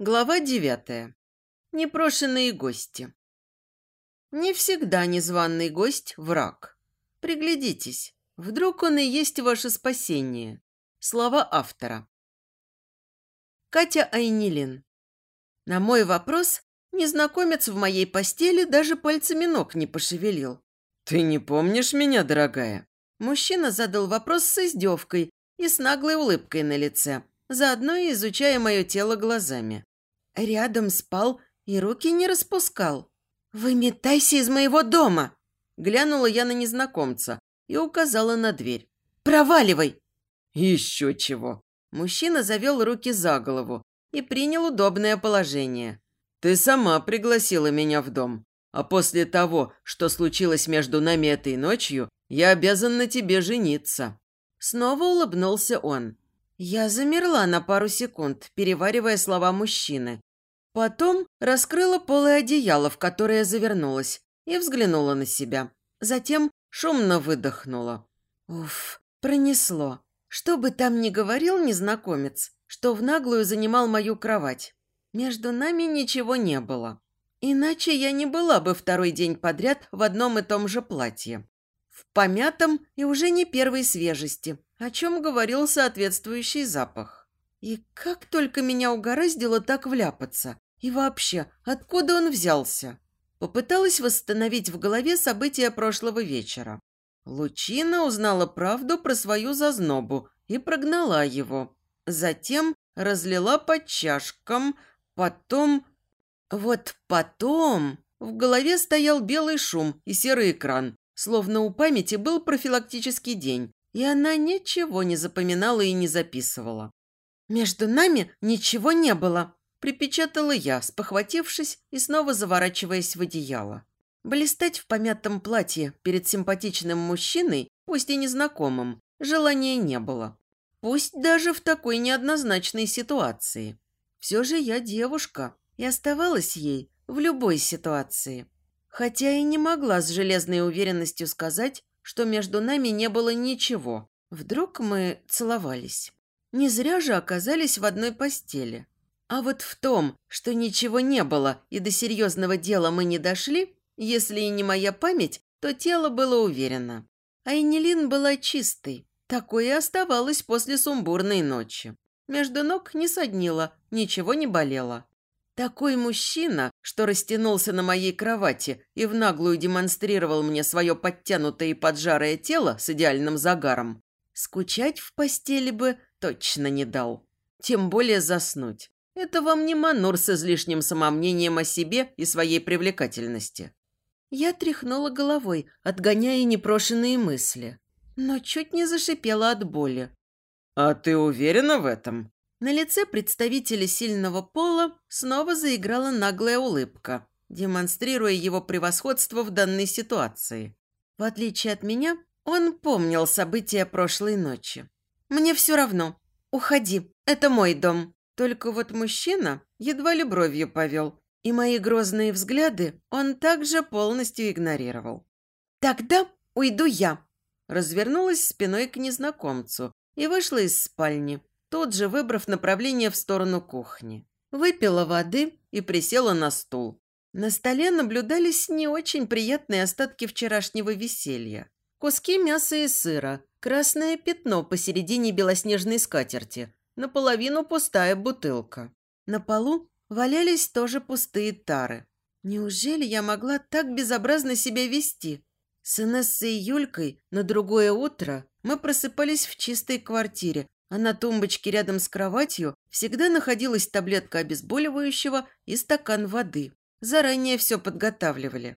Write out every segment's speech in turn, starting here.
Глава девятая. Непрошенные гости. Не всегда незваный гость – враг. Приглядитесь, вдруг он и есть ваше спасение. Слова автора. Катя Айнилин. На мой вопрос незнакомец в моей постели даже пальцами ног не пошевелил. «Ты не помнишь меня, дорогая?» Мужчина задал вопрос с издевкой и с наглой улыбкой на лице, заодно и изучая мое тело глазами. Рядом спал и руки не распускал. «Выметайся из моего дома!» Глянула я на незнакомца и указала на дверь. «Проваливай!» «Еще чего!» Мужчина завел руки за голову и принял удобное положение. «Ты сама пригласила меня в дом, а после того, что случилось между нами этой ночью, я обязан на тебе жениться». Снова улыбнулся он. Я замерла на пару секунд, переваривая слова мужчины, Потом раскрыла полое одеяло, в которое завернулась, и взглянула на себя. Затем шумно выдохнула. Уф, пронесло. Что бы там ни говорил незнакомец, что в наглую занимал мою кровать. Между нами ничего не было. Иначе я не была бы второй день подряд в одном и том же платье. В помятом и уже не первой свежести, о чем говорил соответствующий запах. И как только меня угораздило так вляпаться. И вообще, откуда он взялся? Попыталась восстановить в голове события прошлого вечера. Лучина узнала правду про свою зазнобу и прогнала его. Затем разлила по чашкам, потом... Вот потом... В голове стоял белый шум и серый экран, словно у памяти был профилактический день, и она ничего не запоминала и не записывала. «Между нами ничего не было», Припечатала я, спохватившись и снова заворачиваясь в одеяло. Блистать в помятом платье перед симпатичным мужчиной, пусть и незнакомым, желания не было. Пусть даже в такой неоднозначной ситуации. Все же я девушка и оставалась ей в любой ситуации. Хотя и не могла с железной уверенностью сказать, что между нами не было ничего. Вдруг мы целовались. Не зря же оказались в одной постели. А вот в том, что ничего не было и до серьезного дела мы не дошли, если и не моя память, то тело было уверено. Айнилин была чистой. Такое оставалось после сумбурной ночи. Между ног не соднило, ничего не болело. Такой мужчина, что растянулся на моей кровати и в наглую демонстрировал мне свое подтянутое и поджарое тело с идеальным загаром, скучать в постели бы точно не дал. Тем более заснуть. Это вам не манур с излишним самомнением о себе и своей привлекательности. Я тряхнула головой, отгоняя непрошенные мысли, но чуть не зашипела от боли. «А ты уверена в этом?» На лице представителя сильного пола снова заиграла наглая улыбка, демонстрируя его превосходство в данной ситуации. В отличие от меня, он помнил события прошлой ночи. «Мне все равно. Уходи. Это мой дом». Только вот мужчина едва ли бровью повел, и мои грозные взгляды он также полностью игнорировал. «Тогда уйду я», развернулась спиной к незнакомцу и вышла из спальни, тут же выбрав направление в сторону кухни. Выпила воды и присела на стул. На столе наблюдались не очень приятные остатки вчерашнего веселья. Куски мяса и сыра, красное пятно посередине белоснежной скатерти, наполовину пустая бутылка. На полу валялись тоже пустые тары. Неужели я могла так безобразно себя вести? С Инессой и Юлькой на другое утро мы просыпались в чистой квартире, а на тумбочке рядом с кроватью всегда находилась таблетка обезболивающего и стакан воды. Заранее все подготавливали.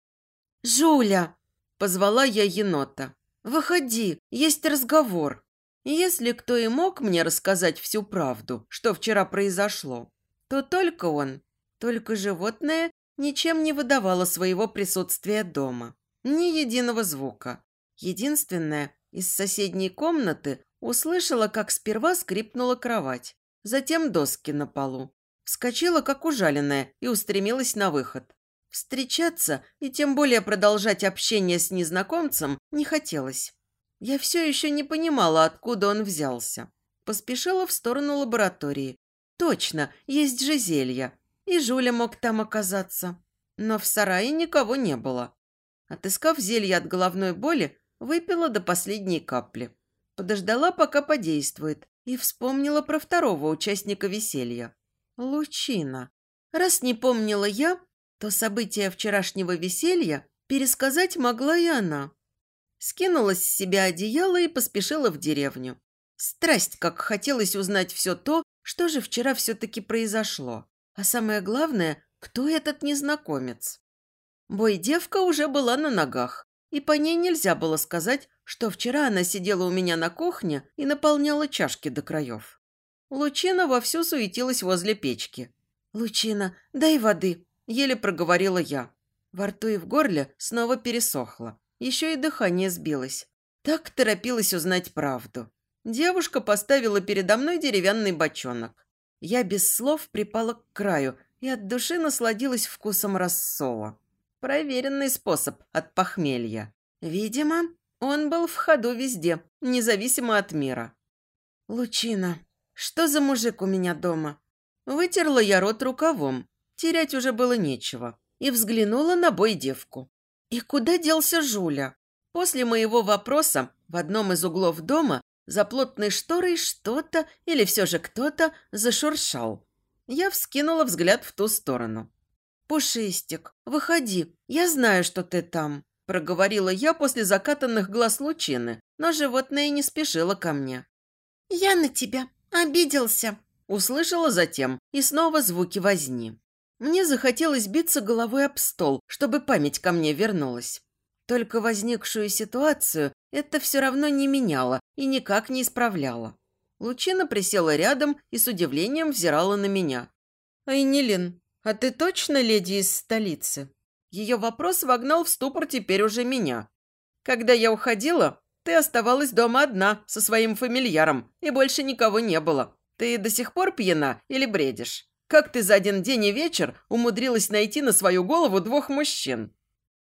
«Жуля!» – позвала я енота. «Выходи, есть разговор». Если кто и мог мне рассказать всю правду, что вчера произошло, то только он. Только животное ничем не выдавало своего присутствия дома. Ни единого звука. Единственное, из соседней комнаты услышала, как сперва скрипнула кровать, затем доски на полу. Вскочила, как ужаленная, и устремилась на выход. Встречаться и тем более продолжать общение с незнакомцем не хотелось. Я все еще не понимала, откуда он взялся. Поспешила в сторону лаборатории. Точно, есть же зелья. И Жуля мог там оказаться. Но в сарае никого не было. Отыскав зелье от головной боли, выпила до последней капли. Подождала, пока подействует, и вспомнила про второго участника веселья. Лучина. Раз не помнила я, то события вчерашнего веселья пересказать могла и она. Скинула с себя одеяло и поспешила в деревню. Страсть, как хотелось узнать все то, что же вчера все-таки произошло. А самое главное, кто этот незнакомец. Бой-девка уже была на ногах, и по ней нельзя было сказать, что вчера она сидела у меня на кухне и наполняла чашки до краев. Лучина вовсю суетилась возле печки. «Лучина, дай воды», – еле проговорила я. Во рту и в горле снова пересохло. Еще и дыхание сбилось. Так торопилась узнать правду. Девушка поставила передо мной деревянный бочонок. Я без слов припала к краю и от души насладилась вкусом рассола. Проверенный способ от похмелья. Видимо, он был в ходу везде, независимо от мира. «Лучина, что за мужик у меня дома?» Вытерла я рот рукавом. Терять уже было нечего. И взглянула на бой девку. И куда делся Жуля? После моего вопроса в одном из углов дома за плотной шторой что-то или все же кто-то зашуршал. Я вскинула взгляд в ту сторону. «Пушистик, выходи, я знаю, что ты там», – проговорила я после закатанных глаз лучины, но животное не спешило ко мне. «Я на тебя обиделся», – услышала затем, и снова звуки возни. Мне захотелось биться головой об стол, чтобы память ко мне вернулась. Только возникшую ситуацию это все равно не меняло и никак не исправляло. Лучина присела рядом и с удивлением взирала на меня. «Айнилин, «А ты точно леди из столицы?» Ее вопрос вогнал в ступор теперь уже меня. «Когда я уходила, ты оставалась дома одна со своим фамильяром, и больше никого не было. Ты до сих пор пьяна или бредишь? Как ты за один день и вечер умудрилась найти на свою голову двух мужчин?»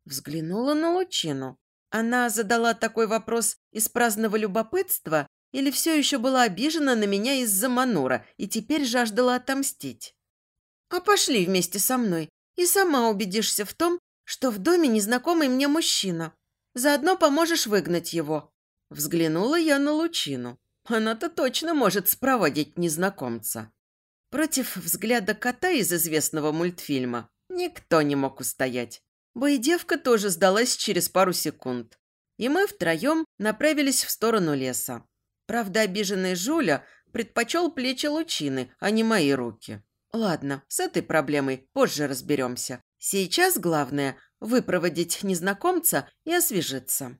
Взглянула на Лучину. Она задала такой вопрос из праздного любопытства или все еще была обижена на меня из-за Манура и теперь жаждала отомстить? А пошли вместе со мной, и сама убедишься в том, что в доме незнакомый мне мужчина. Заодно поможешь выгнать его». Взглянула я на Лучину. Она-то точно может спроводить незнакомца. Против взгляда кота из известного мультфильма никто не мог устоять. Боедевка тоже сдалась через пару секунд. И мы втроем направились в сторону леса. Правда, обиженный Жуля предпочел плечи Лучины, а не мои руки. Ладно, с этой проблемой позже разберемся. Сейчас главное – выпроводить незнакомца и освежиться.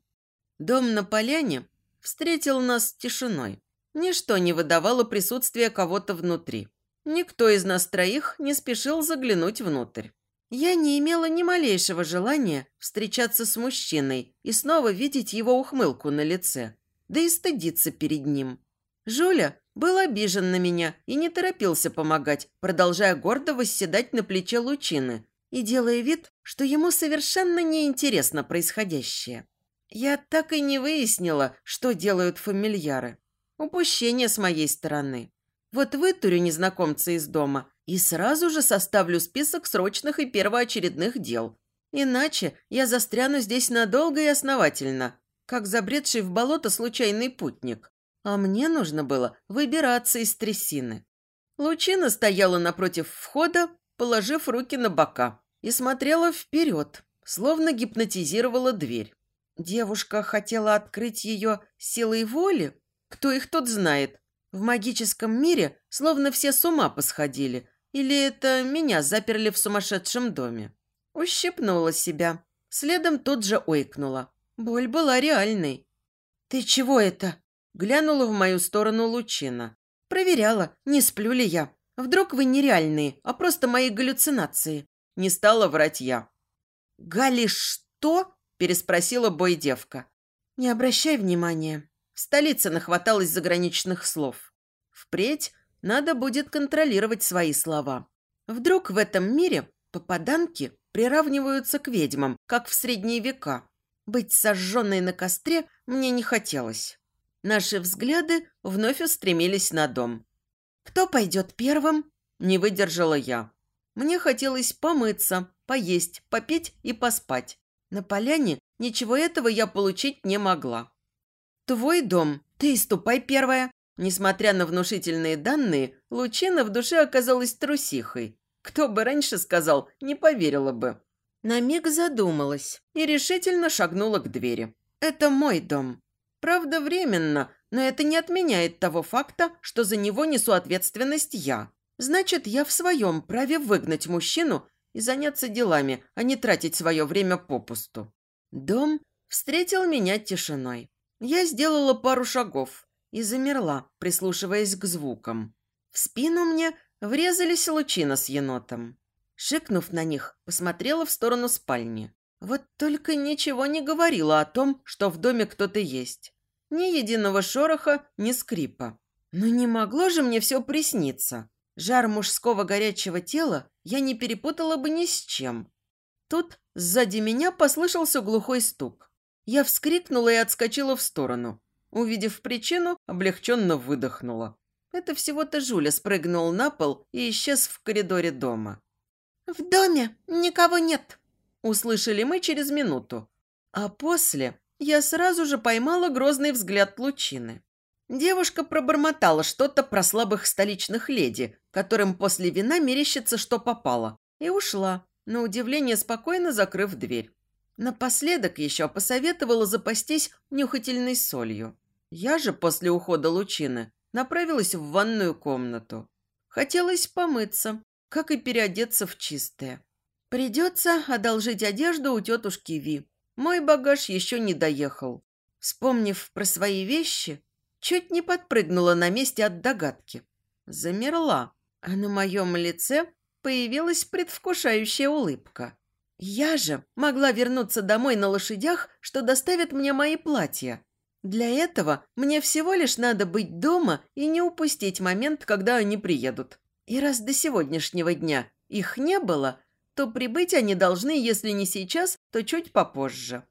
Дом на поляне встретил нас тишиной. Ничто не выдавало присутствия кого-то внутри. Никто из нас троих не спешил заглянуть внутрь. Я не имела ни малейшего желания встречаться с мужчиной и снова видеть его ухмылку на лице, да и стыдиться перед ним. Жуля был обижен на меня и не торопился помогать, продолжая гордо восседать на плече Лучины и делая вид, что ему совершенно неинтересно происходящее. Я так и не выяснила, что делают фамильяры. Упущение с моей стороны. Вот вытурю незнакомца из дома и сразу же составлю список срочных и первоочередных дел. Иначе я застряну здесь надолго и основательно, как забредший в болото случайный путник. А мне нужно было выбираться из трясины. Лучина стояла напротив входа, положив руки на бока, и смотрела вперед, словно гипнотизировала дверь. Девушка хотела открыть ее силой воли? Кто их тут знает? В магическом мире словно все с ума посходили. Или это меня заперли в сумасшедшем доме? Ущипнула себя. Следом тут же ойкнула. Боль была реальной. «Ты чего это?» Глянула в мою сторону Лучина. Проверяла, не сплю ли я. Вдруг вы нереальные, а просто мои галлюцинации. Не стала врать я. «Гали что?» – переспросила бой-девка. «Не обращай внимания». В столице нахваталось заграничных слов. Впредь надо будет контролировать свои слова. Вдруг в этом мире попаданки приравниваются к ведьмам, как в средние века. Быть сожженной на костре мне не хотелось. Наши взгляды вновь устремились на дом. «Кто пойдет первым?» – не выдержала я. Мне хотелось помыться, поесть, попить и поспать. На поляне ничего этого я получить не могла. «Твой дом, ты ступай первая». Несмотря на внушительные данные, Лучина в душе оказалась трусихой. Кто бы раньше сказал, не поверила бы. На миг задумалась и решительно шагнула к двери. «Это мой дом. Правда, временно, но это не отменяет того факта, что за него несу ответственность я. Значит, я в своем праве выгнать мужчину и заняться делами, а не тратить свое время попусту. Дом встретил меня тишиной. Я сделала пару шагов и замерла, прислушиваясь к звукам. В спину мне врезались лучина с енотом. Шикнув на них, посмотрела в сторону спальни. Вот только ничего не говорила о том, что в доме кто-то есть. Ни единого шороха, ни скрипа. Но не могло же мне все присниться. Жар мужского горячего тела я не перепутала бы ни с чем. Тут сзади меня послышался глухой стук. Я вскрикнула и отскочила в сторону. Увидев причину, облегченно выдохнула. Это всего-то Жуля спрыгнул на пол и исчез в коридоре дома. «В доме никого нет», – услышали мы через минуту. А после я сразу же поймала грозный взгляд Лучины. Девушка пробормотала что-то про слабых столичных леди, которым после вина мерещится, что попало, и ушла, на удивление спокойно закрыв дверь. Напоследок еще посоветовала запастись нюхательной солью. Я же после ухода Лучины направилась в ванную комнату. Хотелось помыться, как и переодеться в чистое. Придется одолжить одежду у тетушки Ви. Мой багаж еще не доехал. Вспомнив про свои вещи, чуть не подпрыгнула на месте от догадки. Замерла, а на моем лице появилась предвкушающая улыбка. Я же могла вернуться домой на лошадях, что доставят мне мои платья. Для этого мне всего лишь надо быть дома и не упустить момент, когда они приедут. И раз до сегодняшнего дня их не было, то прибыть они должны, если не сейчас, то чуть попозже.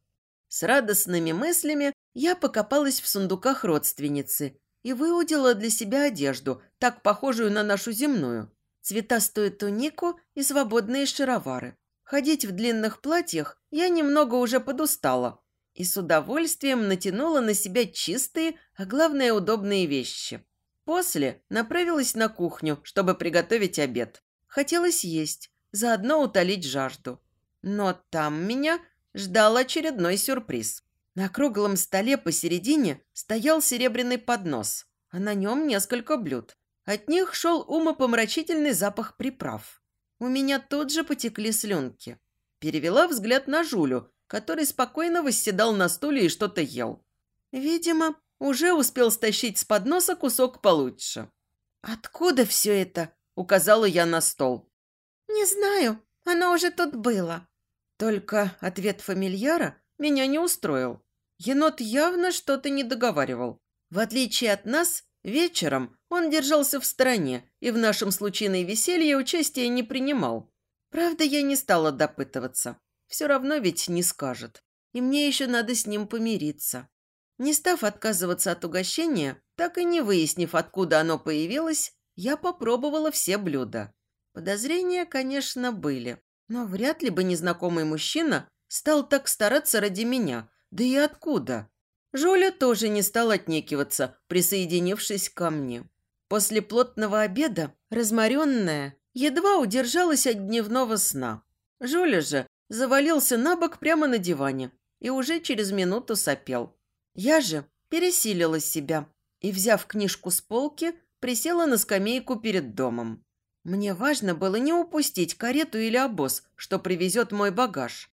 С радостными мыслями я покопалась в сундуках родственницы и выудила для себя одежду, так похожую на нашу земную. Цветастую тунику и свободные шаровары. Ходить в длинных платьях я немного уже подустала и с удовольствием натянула на себя чистые, а главное удобные вещи. После направилась на кухню, чтобы приготовить обед. Хотелось есть, заодно утолить жажду. Но там меня ждал очередной сюрприз. На круглом столе посередине стоял серебряный поднос, а на нем несколько блюд. От них шел умопомрачительный запах приправ. У меня тут же потекли слюнки. Перевела взгляд на Жулю, который спокойно восседал на стуле и что-то ел. Видимо, уже успел стащить с подноса кусок получше. «Откуда все это?» – указала я на стол. «Не знаю, оно уже тут было». Только ответ фамильяра меня не устроил. Енот явно что-то не договаривал. В отличие от нас, вечером он держался в стороне и в нашем случайной веселье участия не принимал. Правда, я не стала допытываться. Все равно ведь не скажет. И мне еще надо с ним помириться. Не став отказываться от угощения, так и не выяснив, откуда оно появилось, я попробовала все блюда. Подозрения, конечно, были, но вряд ли бы незнакомый мужчина стал так стараться ради меня. Да и откуда? Жуля тоже не стал отнекиваться, присоединившись ко мне. После плотного обеда, разморенная, едва удержалась от дневного сна. Жуля же завалился на бок прямо на диване и уже через минуту сопел. Я же пересилила себя и, взяв книжку с полки, присела на скамейку перед домом. Мне важно было не упустить карету или обоз, что привезет мой багаж.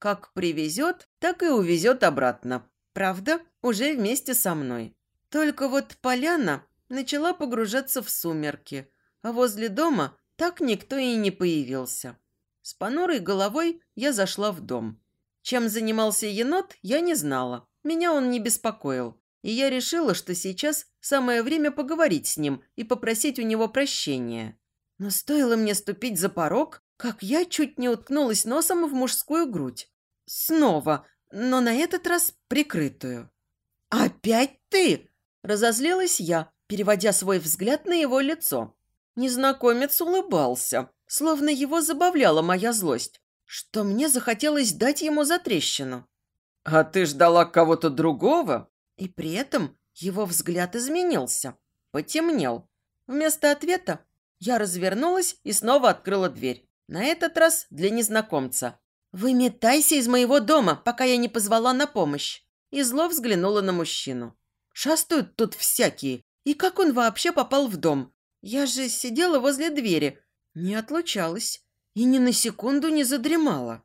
Как привезет, так и увезет обратно. Правда, уже вместе со мной. Только вот поляна начала погружаться в сумерки, а возле дома так никто и не появился. С понурой головой я зашла в дом. Чем занимался енот, я не знала. Меня он не беспокоил. И я решила, что сейчас самое время поговорить с ним и попросить у него прощения. Но стоило мне ступить за порог, как я чуть не уткнулась носом в мужскую грудь. Снова, но на этот раз прикрытую. «Опять ты?» – разозлилась я, переводя свой взгляд на его лицо. Незнакомец улыбался, словно его забавляла моя злость, что мне захотелось дать ему затрещину. «А ты ждала кого-то другого?» И при этом его взгляд изменился, потемнел. Вместо ответа я развернулась и снова открыла дверь. На этот раз для незнакомца. «Выметайся из моего дома, пока я не позвала на помощь!» И зло взглянула на мужчину. «Шастают тут всякие. И как он вообще попал в дом? Я же сидела возле двери, не отлучалась и ни на секунду не задремала».